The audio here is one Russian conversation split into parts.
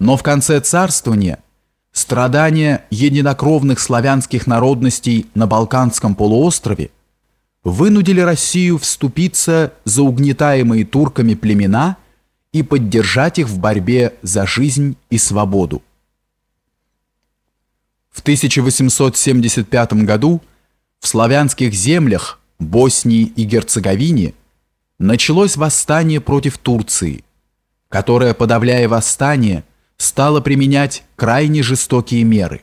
Но в конце царствования страдания единокровных славянских народностей на Балканском полуострове вынудили Россию вступиться за угнетаемые турками племена и поддержать их в борьбе за жизнь и свободу. В 1875 году в славянских землях Боснии и Герцеговине началось восстание против Турции, которое, подавляя восстание, стало применять крайне жестокие меры.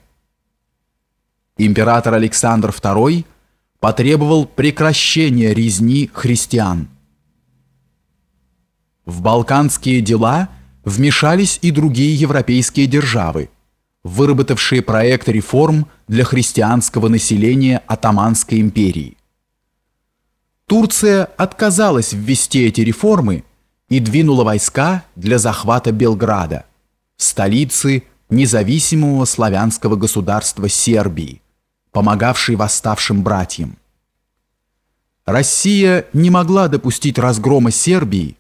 Император Александр II потребовал прекращения резни христиан. В балканские дела вмешались и другие европейские державы, выработавшие проект реформ для христианского населения Атаманской империи. Турция отказалась ввести эти реформы и двинула войска для захвата Белграда, столицы независимого славянского государства Сербии, помогавшей восставшим братьям. Россия не могла допустить разгрома Сербии,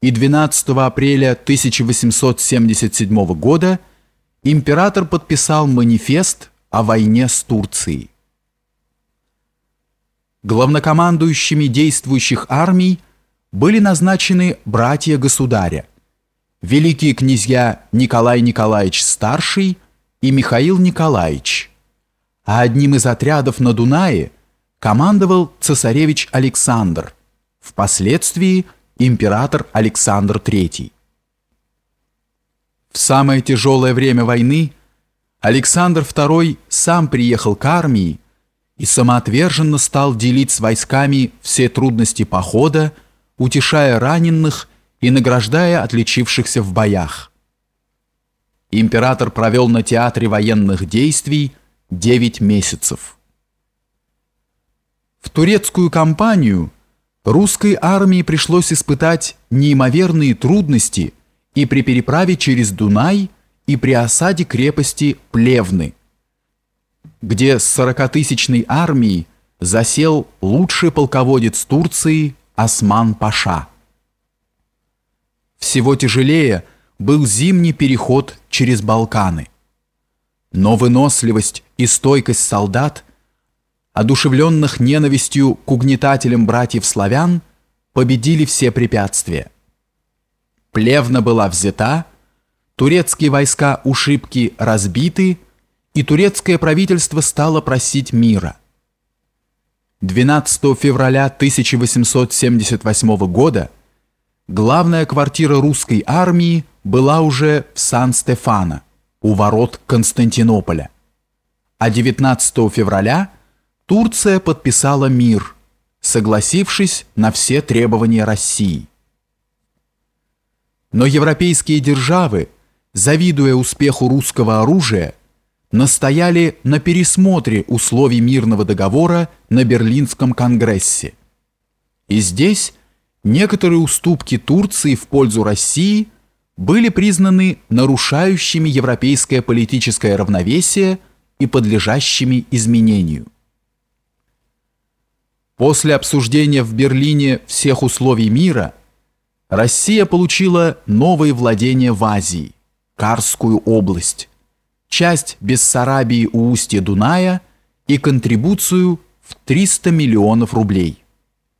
и 12 апреля 1877 года император подписал манифест о войне с Турцией. Главнокомандующими действующих армий были назначены братья государя, великие князья Николай Николаевич Старший и Михаил Николаевич, а одним из отрядов на Дунае командовал цесаревич Александр, впоследствии император Александр III. В самое тяжелое время войны Александр II сам приехал к армии и самоотверженно стал делить с войсками все трудности похода, утешая раненых и награждая отличившихся в боях. Император провел на театре военных действий 9 месяцев. В турецкую кампанию русской армии пришлось испытать неимоверные трудности и при переправе через Дунай, и при осаде крепости Плевны – где с 40-тысячной армией засел лучший полководец Турции Осман Паша. Всего тяжелее был зимний переход через Балканы. Но выносливость и стойкость солдат, одушевленных ненавистью к угнетателям братьев-славян, победили все препятствия. Плевна была взята, турецкие войска у Шибки разбиты, и турецкое правительство стало просить мира. 12 февраля 1878 года главная квартира русской армии была уже в Сан-Стефано, у ворот Константинополя. А 19 февраля Турция подписала мир, согласившись на все требования России. Но европейские державы, завидуя успеху русского оружия, настояли на пересмотре условий мирного договора на Берлинском конгрессе. И здесь некоторые уступки Турции в пользу России были признаны нарушающими европейское политическое равновесие и подлежащими изменению. После обсуждения в Берлине всех условий мира Россия получила новые владения в Азии, Карскую область, часть Бессарабии у устья Дуная и контрибуцию в 300 миллионов рублей.